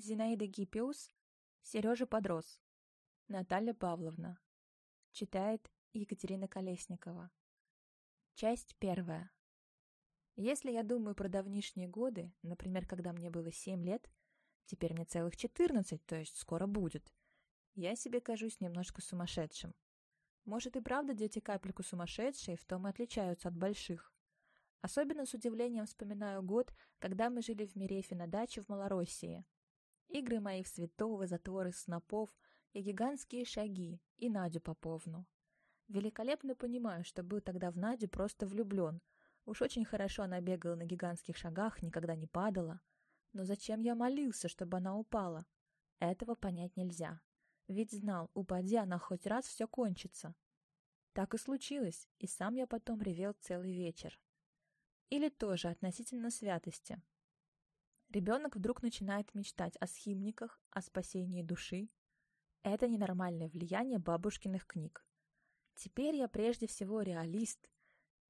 Зинаида Гиппиус, Сережа подрос. Наталья Павловна. Читает Екатерина Колесникова. Часть первая. Если я думаю про давнишние годы, например, когда мне было 7 лет, теперь мне целых 14, то есть скоро будет, я себе кажусь немножко сумасшедшим. Может и правда дети капельку сумасшедшие, в том и отличаются от больших. Особенно с удивлением вспоминаю год, когда мы жили в Мирефе на даче в Малороссии. Игры мои в Светова, затворы снопов и гигантские шаги, и Надю Поповну. Великолепно понимаю, что был тогда в Надю просто влюблен. Уж очень хорошо она бегала на гигантских шагах, никогда не падала. Но зачем я молился, чтобы она упала? Этого понять нельзя. Ведь знал, упади она хоть раз, все кончится. Так и случилось, и сам я потом ревел целый вечер. Или тоже относительно святости. Ребенок вдруг начинает мечтать о схимниках, о спасении души. Это ненормальное влияние бабушкиных книг. Теперь я прежде всего реалист.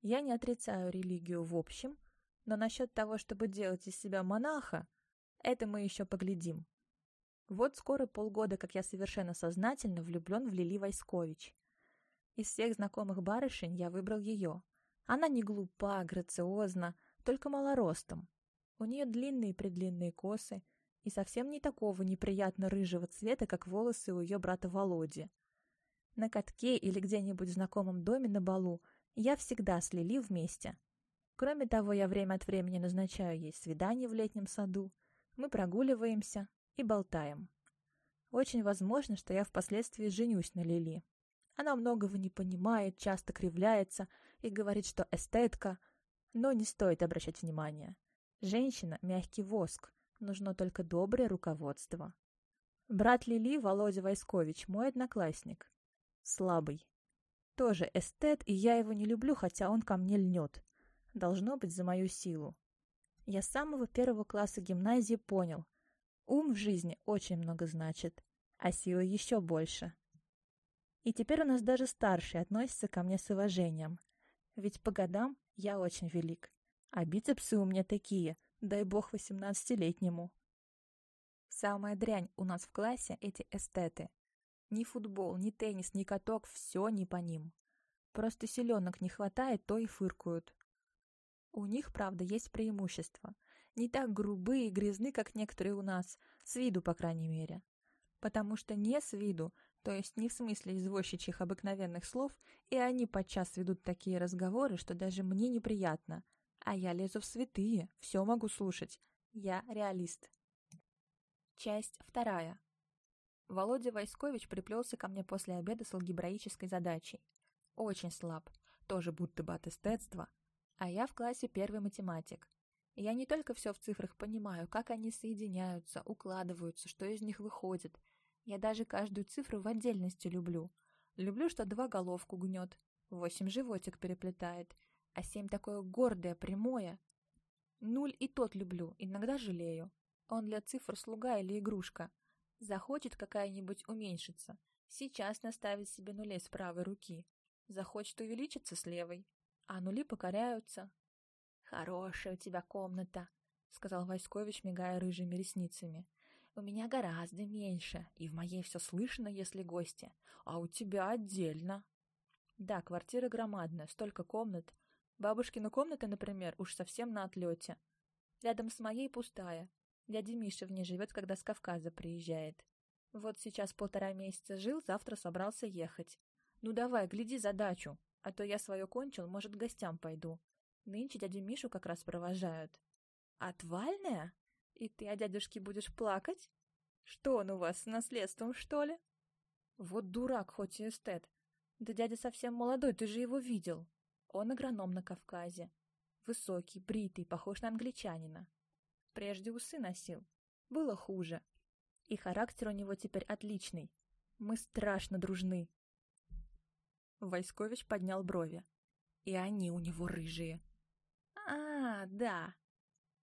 Я не отрицаю религию в общем, но насчет того, чтобы делать из себя монаха, это мы еще поглядим. Вот скоро полгода, как я совершенно сознательно влюблен в Лили Войскович. Из всех знакомых барышень я выбрал ее. Она не глупа, грациозна, только малоростом. У нее длинные-предлинные косы и совсем не такого неприятно рыжего цвета, как волосы у ее брата Володи. На катке или где-нибудь в знакомом доме на балу я всегда с Лили вместе. Кроме того, я время от времени назначаю ей свидание в летнем саду. Мы прогуливаемся, и болтаем. Очень возможно, что я впоследствии женюсь на Лили. Она многого не понимает, часто кривляется и говорит, что эстетка, но не стоит обращать внимания. Женщина – мягкий воск, нужно только доброе руководство. Брат Лили, Володя Войскович, мой одноклассник. Слабый. Тоже эстет, и я его не люблю, хотя он ко мне льнет. Должно быть за мою силу. Я с самого первого класса гимназии понял – Ум в жизни очень много значит, а сила еще больше. И теперь у нас даже старшие относятся ко мне с уважением. Ведь по годам я очень велик, а бицепсы у меня такие, дай бог восемнадцатилетнему. Самая дрянь у нас в классе эти эстеты. Ни футбол, ни теннис, ни каток, все не по ним. Просто селенок не хватает, то и фыркают. У них, правда, есть преимущество – не так грубы и грязны, как некоторые у нас, с виду, по крайней мере. Потому что не с виду, то есть не в смысле извозчичьих обыкновенных слов, и они подчас ведут такие разговоры, что даже мне неприятно. А я лезу в святые, все могу слушать. Я реалист. Часть вторая. Володя Войскович приплелся ко мне после обеда с алгебраической задачей. Очень слаб, тоже будто бы от эстетства. А я в классе первый математик. Я не только все в цифрах понимаю, как они соединяются, укладываются, что из них выходит. Я даже каждую цифру в отдельности люблю. Люблю, что два головку гнет, восемь животик переплетает, а семь такое гордое, прямое. Нуль и тот люблю, иногда жалею. Он для цифр слуга или игрушка. Захочет какая-нибудь уменьшиться, сейчас наставит себе нулей с правой руки. Захочет увеличиться с левой, а нули покоряются, «Хорошая у тебя комната», — сказал Войскович, мигая рыжими ресницами. «У меня гораздо меньше, и в моей все слышно, если гости, а у тебя отдельно». «Да, квартира громадная, столько комнат. Бабушкина комната, например, уж совсем на отлете. Рядом с моей пустая. Дядя Миша в ней живет, когда с Кавказа приезжает. Вот сейчас полтора месяца жил, завтра собрался ехать. Ну давай, гляди задачу, а то я свое кончил, может, к гостям пойду. Нынче дядю Мишу как раз провожают. Отвальная? И ты о дядюшке будешь плакать? Что он у вас, с наследством, что ли? Вот дурак, хоть и эстет. Да дядя совсем молодой, ты же его видел. Он агроном на Кавказе. Высокий, бритый, похож на англичанина. Прежде усы носил. Было хуже. И характер у него теперь отличный. Мы страшно дружны. Войскович поднял брови. И они у него рыжие. «А, да.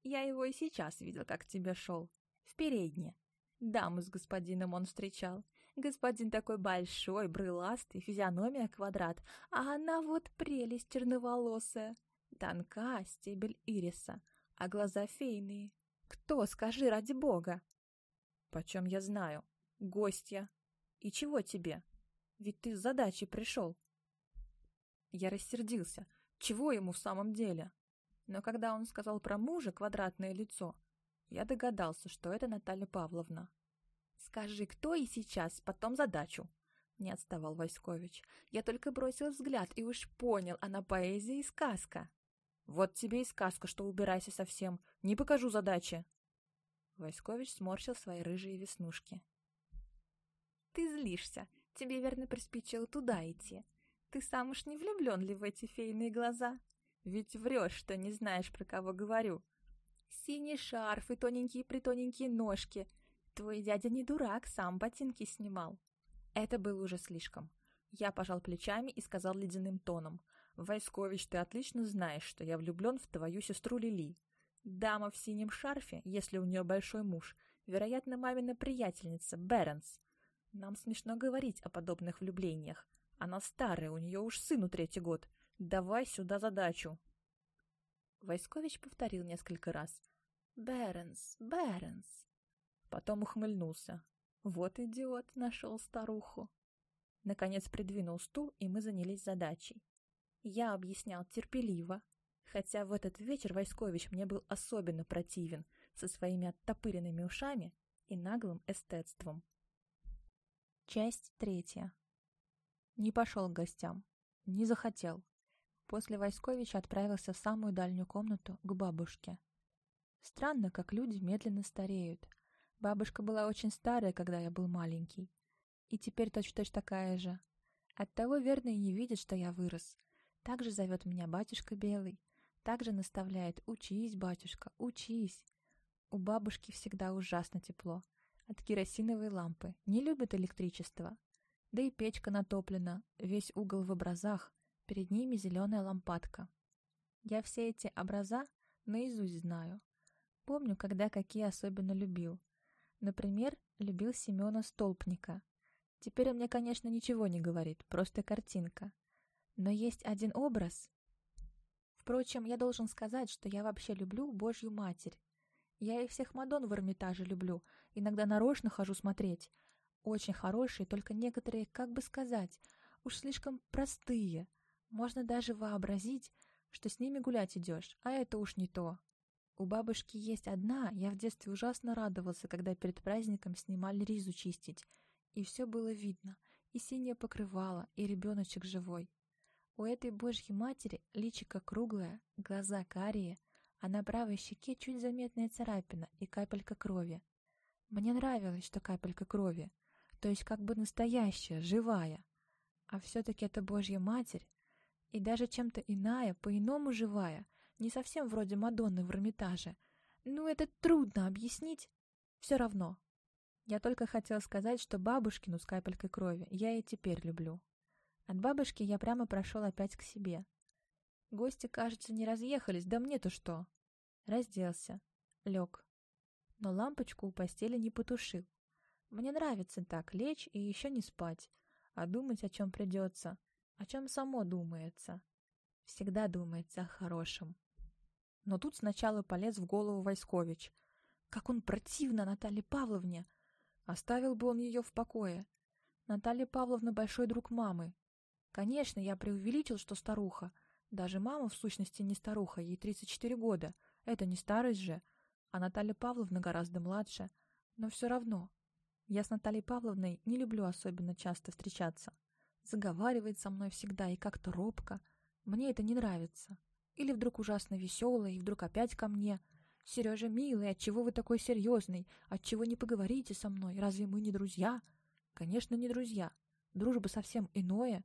Я его и сейчас видел, как к тебе шел. В передне. Даму с господином он встречал. Господин такой большой, брыластый, физиономия квадрат, а она вот прелесть черноволосая. Тонка, стебель ириса, а глаза фейные. Кто, скажи ради бога?» Почем я знаю? Гостья. И чего тебе? Ведь ты с задачей пришел. Я рассердился. Чего ему в самом деле? Но когда он сказал про мужа квадратное лицо, я догадался, что это Наталья Павловна. «Скажи, кто и сейчас, потом задачу», — не отставал Васькович. Я только бросил взгляд и уж понял, она поэзия и сказка. «Вот тебе и сказка, что убирайся совсем. Не покажу задачи». Васькович сморщил свои рыжие веснушки. «Ты злишься. Тебе верно приспичило туда идти. Ты сам уж не влюблен ли в эти фейные глаза? Ведь врешь, что не знаешь, про кого говорю. Синий шарф и тоненькие-притоненькие ножки. Твой дядя не дурак, сам ботинки снимал. Это было уже слишком. Я пожал плечами и сказал ледяным тоном. «Войскович, ты отлично знаешь, что я влюблен в твою сестру Лили. Дама в синем шарфе, если у нее большой муж, вероятно, мамина приятельница, Беренс. Нам смешно говорить о подобных влюблениях. Она старая, у нее уж сыну третий год. Давай сюда задачу. Войскович повторил несколько раз. «Беренс, Беренс!» Потом ухмыльнулся. Вот идиот, нашел старуху. Наконец придвинул стул, и мы занялись задачей. Я объяснял терпеливо, хотя в этот вечер Войскович мне был особенно противен со своими оттопыренными ушами и наглым эстетством. Часть третья. Не пошел к гостям. Не захотел. После Войсковича отправился в самую дальнюю комнату, к бабушке. Странно, как люди медленно стареют. Бабушка была очень старая, когда я был маленький. И теперь точь-в-точь -точь такая же. Оттого верно и не видит, что я вырос. Также зовет меня батюшка Белый. Также наставляет «Учись, батюшка, учись». У бабушки всегда ужасно тепло. От керосиновой лампы. Не любит электричество. Да и печка натоплена, весь угол в образах. Перед ними зеленая лампадка. Я все эти образа наизусть знаю. Помню, когда какие особенно любил. Например, любил Семена Столпника. Теперь мне, конечно, ничего не говорит, просто картинка. Но есть один образ. Впрочем, я должен сказать, что я вообще люблю Божью Матерь. Я и всех Мадон в Эрмитаже люблю, иногда нарочно хожу смотреть. Очень хорошие, только некоторые, как бы сказать, уж слишком простые. Можно даже вообразить, что с ними гулять идешь, а это уж не то. У бабушки есть одна, я в детстве ужасно радовался, когда перед праздником снимали ризу чистить. И все было видно, и синее покрывало, и ребеночек живой. У этой божьей матери личико круглое, глаза карие, а на правой щеке чуть заметная царапина и капелька крови. Мне нравилось, что капелька крови, то есть как бы настоящая, живая. А все-таки это Божья Матерь, и даже чем-то иная, по-иному живая, не совсем вроде Мадонны в Эрмитаже. Ну, это трудно объяснить. Все равно. Я только хотел сказать, что бабушкину с капелькой крови я и теперь люблю. От бабушки я прямо прошел опять к себе. Гости, кажется, не разъехались, да мне-то что? Разделся. Лег. Но лампочку у постели не потушил. Мне нравится так лечь и еще не спать, а думать о чем придется, о чем само думается. Всегда думается о хорошем. Но тут сначала полез в голову Войскович. Как он противно Наталье Павловне! Оставил бы он ее в покое. Наталья Павловна большой друг мамы. Конечно, я преувеличил, что старуха. Даже мама, в сущности, не старуха, ей 34 года. Это не старость же. А Наталья Павловна гораздо младше. Но все равно, я с Натальей Павловной не люблю особенно часто встречаться. Заговаривает со мной всегда и как-то робко. Мне это не нравится. Или вдруг ужасно веселая, и вдруг опять ко мне. «Сережа, милый, отчего вы такой серьезный? Отчего не поговорите со мной? Разве мы не друзья?» «Конечно, не друзья. Дружба совсем иное.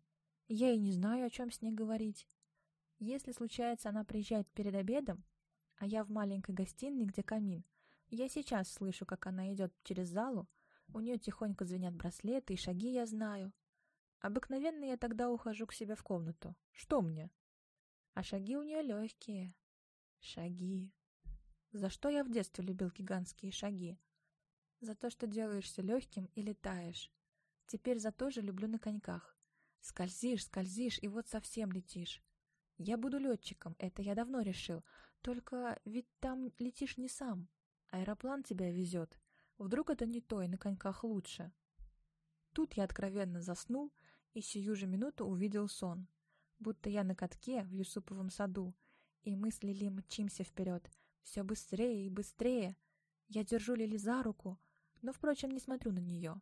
Я и не знаю, о чем с ней говорить. Если случается, она приезжает перед обедом, а я в маленькой гостиной, где камин, я сейчас слышу, как она идет через залу, у нее тихонько звенят браслеты, и шаги я знаю. Обыкновенно я тогда ухожу к себе в комнату. Что мне? А шаги у нее легкие. Шаги. За что я в детстве любил гигантские шаги? За то, что делаешься легким и летаешь. Теперь за то же люблю на коньках. Скользишь, скользишь, и вот совсем летишь. Я буду летчиком, это я давно решил. Только ведь там летишь не сам. Аэроплан тебя везет. Вдруг это не то, и на коньках лучше. Тут я откровенно заснул и сию же минуту увидел сон. Будто я на катке в Юсуповом саду, и мы с Лили мчимся вперед. Все быстрее и быстрее. Я держу Лили за руку, но, впрочем, не смотрю на нее.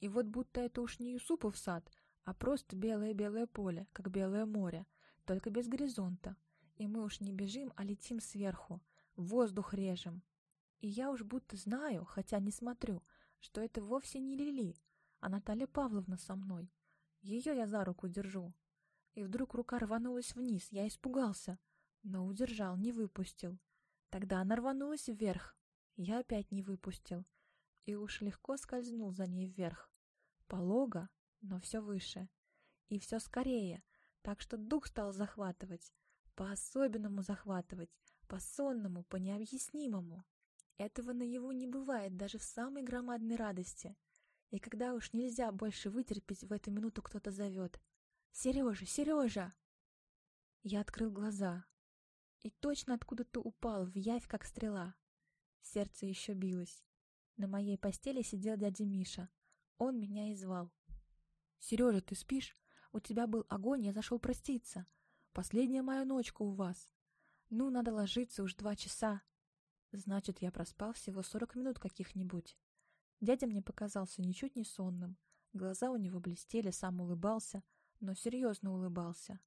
И вот будто это уж не Юсупов сад, а просто белое-белое поле, как белое море, только без горизонта. И мы уж не бежим, а летим сверху, воздух режем. И я уж будто знаю, хотя не смотрю, что это вовсе не Лили, а Наталья Павловна со мной. Ее я за руку держу. И вдруг рука рванулась вниз, я испугался, но удержал, не выпустил. Тогда она рванулась вверх, я опять не выпустил, и уж легко скользнул за ней вверх. Полого, но все выше. И все скорее, так что дух стал захватывать, по-особенному захватывать, по-сонному, по-необъяснимому. Этого наяву не бывает даже в самой громадной радости. И когда уж нельзя больше вытерпеть, в эту минуту кто-то зовет. «Сережа! Сережа!» Я открыл глаза. И точно откуда-то упал в явь, как стрела. Сердце еще билось. На моей постели сидел дядя Миша. Он меня и звал. «Сережа, ты спишь? У тебя был огонь, я зашел проститься. Последняя моя ночка у вас. Ну, надо ложиться, уж два часа. Значит, я проспал всего сорок минут каких-нибудь. Дядя мне показался ничуть не сонным. Глаза у него блестели, сам улыбался, но серьезно улыбался.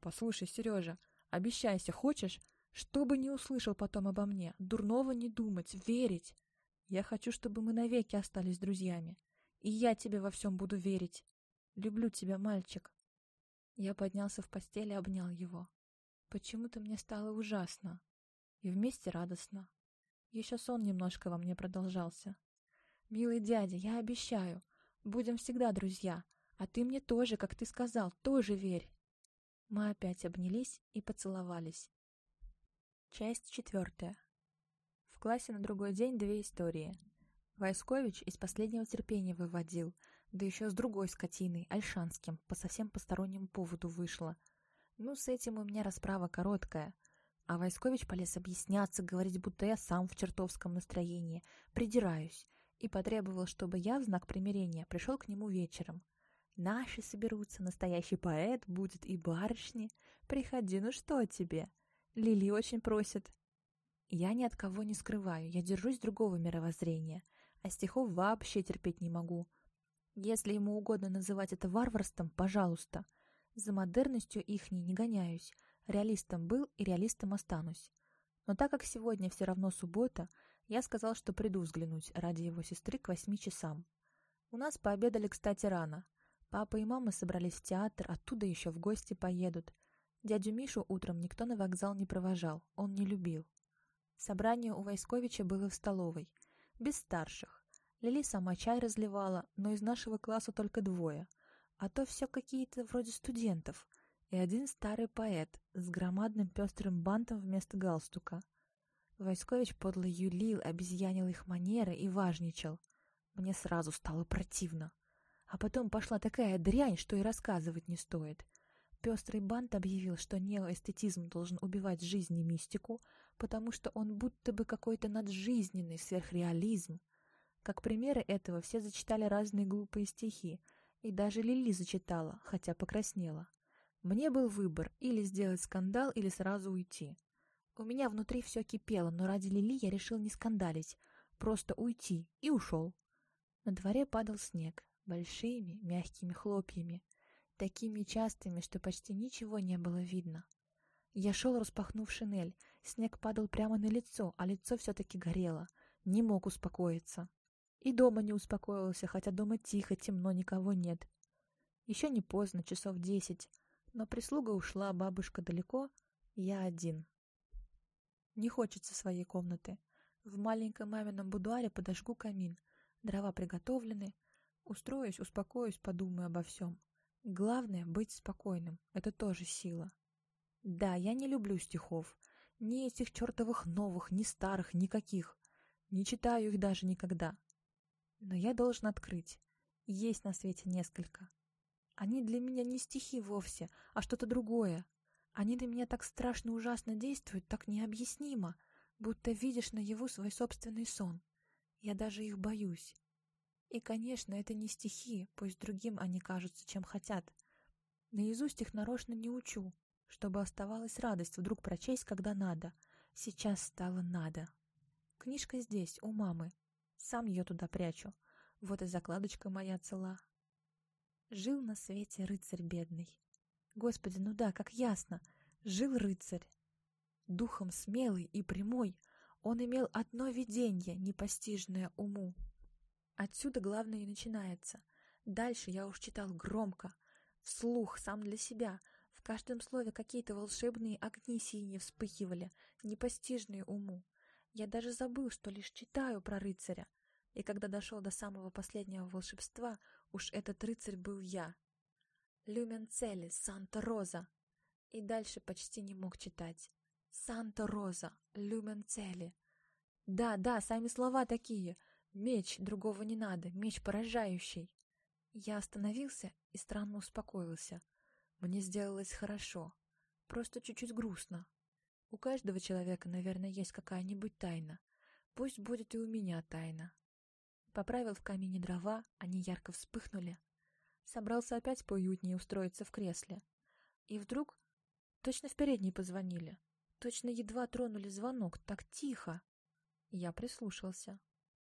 «Послушай, Сережа, обещайся, хочешь, чтобы не услышал потом обо мне, дурного не думать, верить. Я хочу, чтобы мы навеки остались друзьями. И я тебе во всем буду верить. Люблю тебя, мальчик». Я поднялся в постели и обнял его. Почему-то мне стало ужасно и вместе радостно. Еще сон немножко во мне продолжался. «Милый дядя, я обещаю, будем всегда друзья, а ты мне тоже, как ты сказал, тоже верь». Мы опять обнялись и поцеловались. Часть четвертая. В классе на другой день две истории. Войскович из последнего терпения выводил, да еще с другой скотиной, Альшанским, по совсем постороннему поводу вышло. Ну, с этим у меня расправа короткая. А Войскович полез объясняться, говорить, будто я сам в чертовском настроении, придираюсь, и потребовал, чтобы я в знак примирения пришел к нему вечером. Наши соберутся, настоящий поэт будет и барышни. Приходи, ну что тебе? Лили очень просит. Я ни от кого не скрываю, я держусь другого мировоззрения, а стихов вообще терпеть не могу. Если ему угодно называть это варварством, пожалуйста. За модерностью ихней не гоняюсь, Реалистом был и реалистом останусь. Но так как сегодня все равно суббота, я сказал, что приду взглянуть ради его сестры к восьми часам. У нас пообедали, кстати, рано. Папа и мама собрались в театр, оттуда еще в гости поедут. Дядю Мишу утром никто на вокзал не провожал, он не любил. Собрание у Войсковича было в столовой, без старших. Лили сама чай разливала, но из нашего класса только двое. А то все какие-то вроде студентов — и один старый поэт с громадным пестрым бантом вместо галстука. Войскович подло юлил, обезьянил их манеры и важничал. Мне сразу стало противно. А потом пошла такая дрянь, что и рассказывать не стоит. Пестрый бант объявил, что неоэстетизм должен убивать жизнь и мистику, потому что он будто бы какой-то наджизненный сверхреализм. Как примеры этого все зачитали разные глупые стихи, и даже Лили зачитала, хотя покраснела. Мне был выбор или сделать скандал, или сразу уйти. У меня внутри все кипело, но ради Лили я решил не скандалить, просто уйти, и ушел. На дворе падал снег, большими, мягкими хлопьями, такими частыми, что почти ничего не было видно. Я шел, распахнув шинель, снег падал прямо на лицо, а лицо все-таки горело, не мог успокоиться. И дома не успокоился, хотя дома тихо, темно, никого нет. Еще не поздно, часов десять, но прислуга ушла, бабушка далеко, я один. Не хочется своей комнаты. В маленьком мамином будуаре подожгу камин. Дрова приготовлены. Устроюсь, успокоюсь, подумаю обо всем. Главное — быть спокойным. Это тоже сила. Да, я не люблю стихов. Ни этих чертовых новых, ни старых, никаких. Не читаю их даже никогда. Но я должен открыть. Есть на свете несколько. Они для меня не стихи вовсе, а что-то другое. Они на меня так страшно ужасно действуют, так необъяснимо, будто видишь наяву свой собственный сон. Я даже их боюсь. И, конечно, это не стихи, пусть другим они кажутся, чем хотят. Наизусть их нарочно не учу, чтобы оставалась радость вдруг прочесть, когда надо. Сейчас стало надо. Книжка здесь, у мамы. Сам ее туда прячу. Вот и закладочка моя цела. Жил на свете рыцарь бедный. Господи, ну да, как ясно. Жил рыцарь. Духом смелый и прямой, он имел одно видение, непостижное уму. Отсюда главное и начинается. Дальше я уж читал громко, вслух, сам для себя. В каждом слове какие-то волшебные огни синие вспыхивали, непостижные уму. Я даже забыл, что лишь читаю про рыцаря. И когда дошел до самого последнего волшебства, уж этот рыцарь был я. Люменцели, Санта-Роза. И дальше почти не мог читать. Санта-Роза, Люменцели. Да, да, сами слова такие. Меч, другого не надо, меч поражающий. Я остановился и странно успокоился. Мне сделалось хорошо. Просто чуть-чуть грустно. У каждого человека, наверное, есть какая-нибудь тайна. Пусть будет и у меня тайна. Поправил в камине дрова, они ярко вспыхнули. Собрался опять поуютнее устроиться в кресле. И вдруг точно в передней позвонили. Точно едва тронули звонок, так тихо. Я прислушался.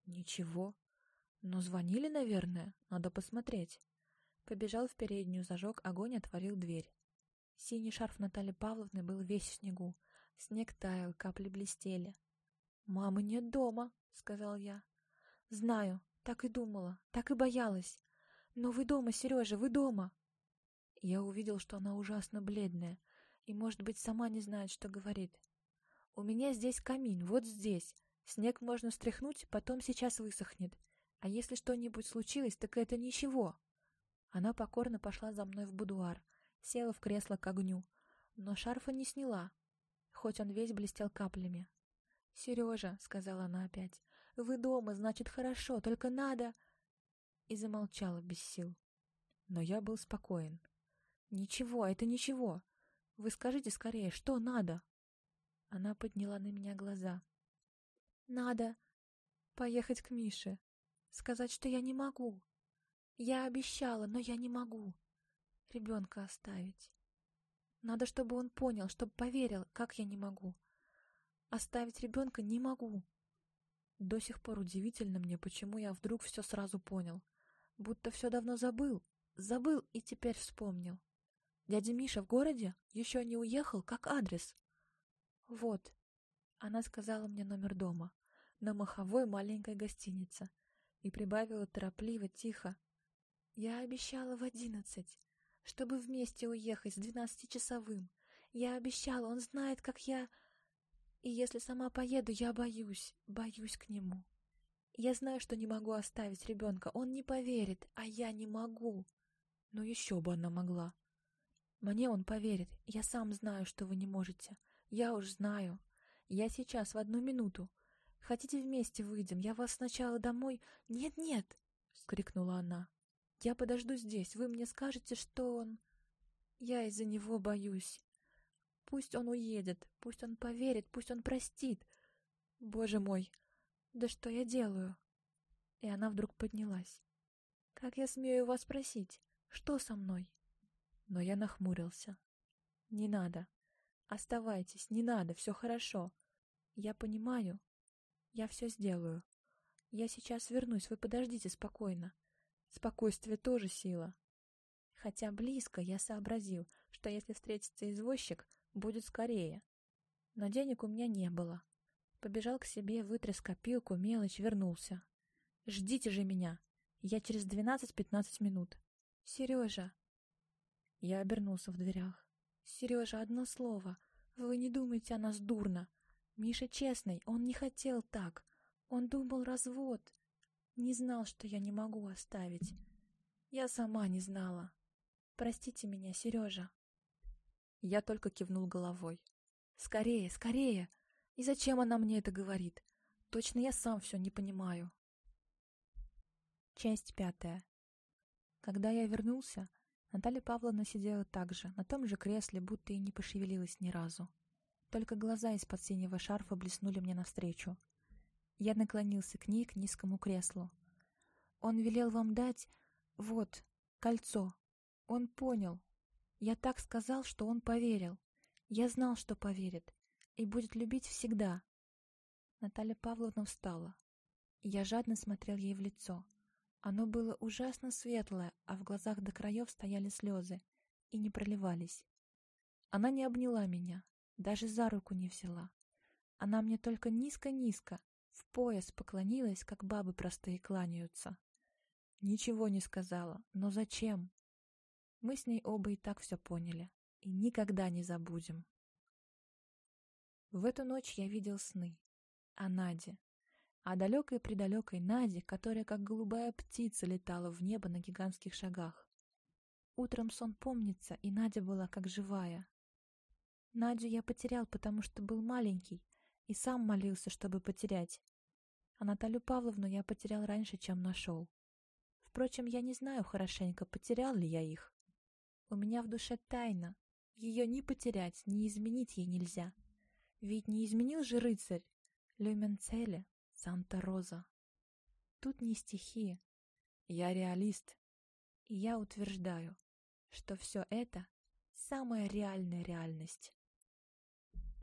Ничего. Но звонили, наверное, надо посмотреть. Побежал в переднюю, зажег огонь, отворил дверь. Синий шарф Натальи Павловны был весь в снегу. Снег таял, капли блестели. «Мамы нет дома», — сказал я. «Знаю, так и думала, так и боялась. Но вы дома, Сережа, вы дома!» Я увидел, что она ужасно бледная и, может быть, сама не знает, что говорит. «У меня здесь камин, вот здесь. Снег можно стряхнуть, потом сейчас высохнет. А если что-нибудь случилось, так это ничего». Она покорно пошла за мной в будуар, села в кресло к огню, но шарфа не сняла, хоть он весь блестел каплями. «Сережа», — сказала она опять, — «вы дома, значит, хорошо, только надо...» И замолчала без сил. Но я был спокоен. «Ничего, это ничего. Вы скажите скорее, что надо?» Она подняла на меня глаза. «Надо поехать к Мише, сказать, что я не могу. Я обещала, но я не могу. Ребенка оставить». Надо, чтобы он понял, чтобы поверил, как я не могу. Оставить ребенка не могу. До сих пор удивительно мне, почему я вдруг все сразу понял. Будто все давно забыл. Забыл и теперь вспомнил. Дядя Миша в городе? Еще не уехал? Как адрес? Вот. Она сказала мне номер дома. На маховой маленькой гостинице. И прибавила торопливо, тихо. Я обещала в одиннадцать чтобы вместе уехать с двенадцатичасовым. Я обещала, он знает, как я... И если сама поеду, я боюсь, боюсь к нему. Я знаю, что не могу оставить ребенка, он не поверит, а я не могу. Но еще бы она могла. Мне он поверит, я сам знаю, что вы не можете. Я уж знаю. Я сейчас, в одну минуту. Хотите вместе выйдем? Я вас сначала домой... Нет-нет! — вскрикнула она. Я подожду здесь, вы мне скажете, что он... Я из-за него боюсь. Пусть он уедет, пусть он поверит, пусть он простит. Боже мой, да что я делаю? И она вдруг поднялась. Как я смею вас спросить, что со мной? Но я нахмурился. Не надо. Оставайтесь, не надо, все хорошо. Я понимаю. Я все сделаю. Я сейчас вернусь, вы подождите спокойно. Спокойствие тоже сила. Хотя близко я сообразил, что если встретится извозчик, будет скорее. Но денег у меня не было. Побежал к себе, вытряс копилку, мелочь, вернулся. «Ждите же меня! Я через двенадцать-пятнадцать минут!» «Сережа!» Я обернулся в дверях. «Сережа, одно слово. Вы не думайте о нас дурно. Миша честный, он не хотел так. Он думал развод. Не знал, что я не могу оставить. Я сама не знала. Простите меня, Сережа. Я только кивнул головой. Скорее, скорее! И зачем она мне это говорит? Точно я сам все не понимаю. Часть пятая. Когда я вернулся, Наталья Павловна сидела так же, на том же кресле, будто и не пошевелилась ни разу. Только глаза из-под синего шарфа блеснули мне навстречу. Я наклонился к ней, к низкому креслу. Он велел вам дать... вот, кольцо. Он понял. Я так сказал, что он поверил. Я знал, что поверит. И будет любить всегда. Наталья Павловна встала. Я жадно смотрел ей в лицо. Оно было ужасно светлое, а в глазах до краев стояли слезы и не проливались. Она не обняла меня, даже за руку не взяла. Она мне только низко-низко, в пояс поклонилась, как бабы простые кланяются. Ничего не сказала, но зачем? Мы с ней оба и так все поняли, и никогда не забудем. В эту ночь я видел сны о Наде, о далекой-предалекой Наде, которая как голубая птица летала в небо на гигантских шагах. Утром сон помнится, и Надя была как живая. Надю я потерял, потому что был маленький, и сам молился, чтобы потерять. А Наталью Павловну я потерял раньше, чем нашел. Впрочем, я не знаю хорошенько, потерял ли я их. У меня в душе тайна. Ее ни потерять, ни изменить ей нельзя. Ведь не изменил же рыцарь Люменцеле, Санта-Роза. Тут не стихи. Я реалист. И я утверждаю, что все это самая реальная реальность.